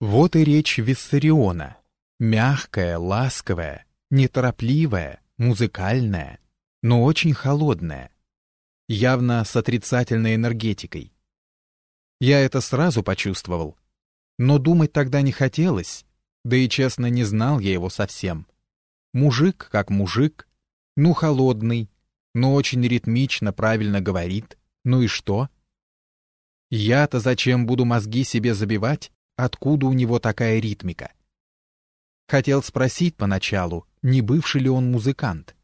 Вот и речь Виссариона. Мягкая, ласковая, неторопливая, музыкальная, но очень холодная. Явно с отрицательной энергетикой. Я это сразу почувствовал. Но думать тогда не хотелось, да и честно не знал я его совсем. Мужик как мужик, ну холодный, но очень ритмично правильно говорит, ну и что? Я-то зачем буду мозги себе забивать, откуда у него такая ритмика? Хотел спросить поначалу, не бывший ли он музыкант.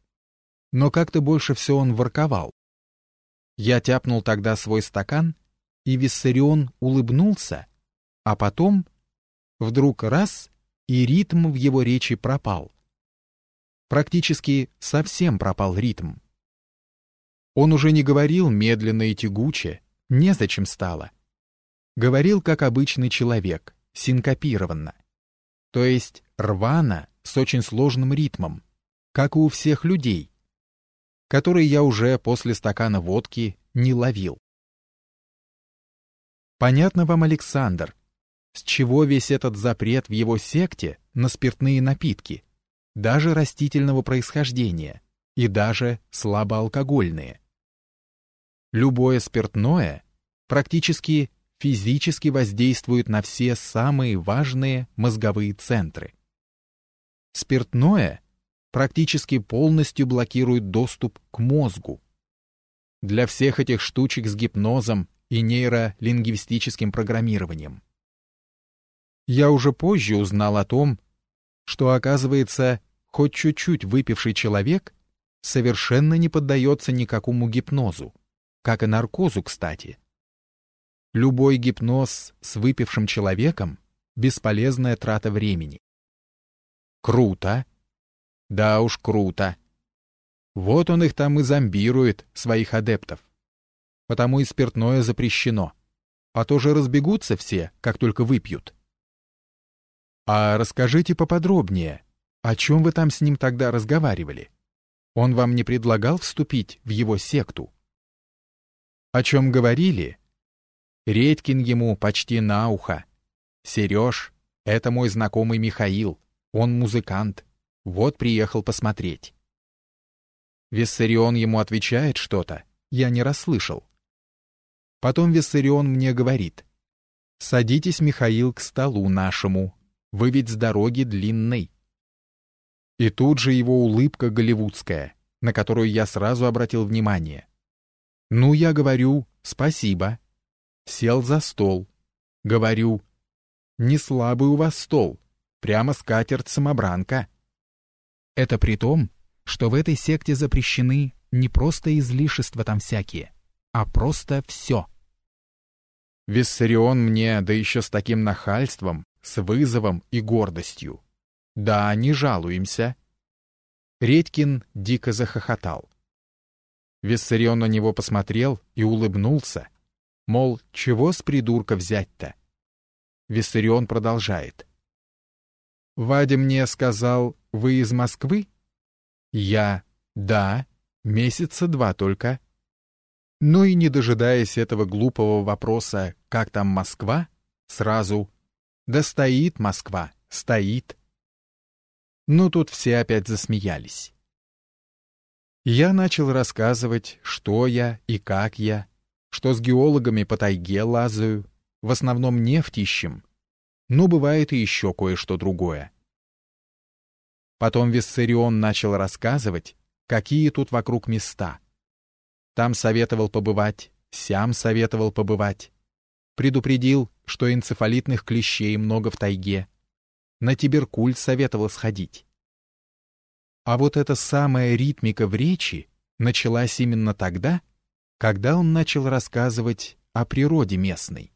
Но как-то больше все он ворковал. Я тяпнул тогда свой стакан, и Виссарион улыбнулся, а потом вдруг раз, и ритм в его речи пропал. Практически совсем пропал ритм. Он уже не говорил медленно и тягуче, незачем стало. Говорил как обычный человек, синкопированно. То есть рвано, с очень сложным ритмом, как и у всех людей, который я уже после стакана водки не ловил. Понятно вам, Александр, с чего весь этот запрет в его секте на спиртные напитки, даже растительного происхождения и даже слабоалкогольные? Любое спиртное практически физически воздействует на все самые важные мозговые центры. Спиртное практически полностью блокирует доступ к мозгу. Для всех этих штучек с гипнозом и нейролингвистическим программированием. Я уже позже узнал о том, что, оказывается, хоть чуть-чуть выпивший человек совершенно не поддается никакому гипнозу как и наркозу, кстати. Любой гипноз с выпившим человеком — бесполезная трата времени. Круто. Да уж круто. Вот он их там и зомбирует, своих адептов. Потому и спиртное запрещено. А то же разбегутся все, как только выпьют. А расскажите поподробнее, о чем вы там с ним тогда разговаривали? Он вам не предлагал вступить в его секту? О чем говорили? Редькин ему почти на ухо. «Сереж, это мой знакомый Михаил, он музыкант, вот приехал посмотреть». Виссарион ему отвечает что-то, я не расслышал. Потом Виссарион мне говорит, «Садитесь, Михаил, к столу нашему, вы ведь с дороги длинной». И тут же его улыбка голливудская, на которую я сразу обратил внимание. Ну, я говорю «спасибо». Сел за стол. Говорю «не слабый у вас стол, прямо скатерть-самобранка». Это при том, что в этой секте запрещены не просто излишества там всякие, а просто все. Виссарион мне, да еще с таким нахальством, с вызовом и гордостью. Да, не жалуемся. Редькин дико захохотал. Виссарион на него посмотрел и улыбнулся, мол, чего с придурка взять-то? Виссарион продолжает. «Вадя мне сказал, вы из Москвы?» «Я, да, месяца два только». Ну и не дожидаясь этого глупого вопроса «как там Москва?» сразу «да стоит Москва, стоит». Ну тут все опять засмеялись. Я начал рассказывать, что я и как я, что с геологами по тайге лазаю, в основном нефть ищем, но бывает и еще кое-что другое. Потом Виссарион начал рассказывать, какие тут вокруг места. Там советовал побывать, сям советовал побывать. Предупредил, что энцефалитных клещей много в тайге. На тиберкуль советовал сходить. А вот эта самая ритмика в речи началась именно тогда, когда он начал рассказывать о природе местной.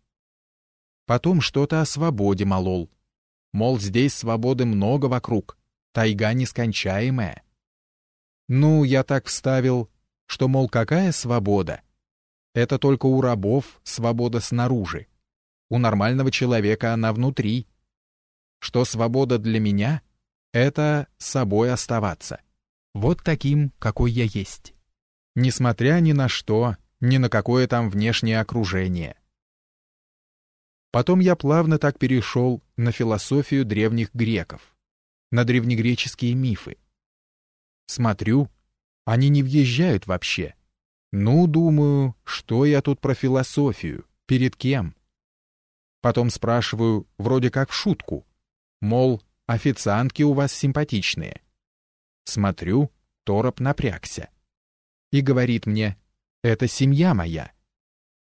Потом что-то о свободе молол. Мол, здесь свободы много вокруг, тайга нескончаемая. Ну, я так вставил, что, мол, какая свобода? Это только у рабов свобода снаружи. У нормального человека она внутри. Что свобода для меня — это собой оставаться. Вот таким, какой я есть. Несмотря ни на что, ни на какое там внешнее окружение. Потом я плавно так перешел на философию древних греков, на древнегреческие мифы. Смотрю, они не въезжают вообще. Ну, думаю, что я тут про философию, перед кем? Потом спрашиваю, вроде как в шутку, мол, официантки у вас симпатичные. Смотрю, Тороп напрягся. И говорит мне, это семья моя.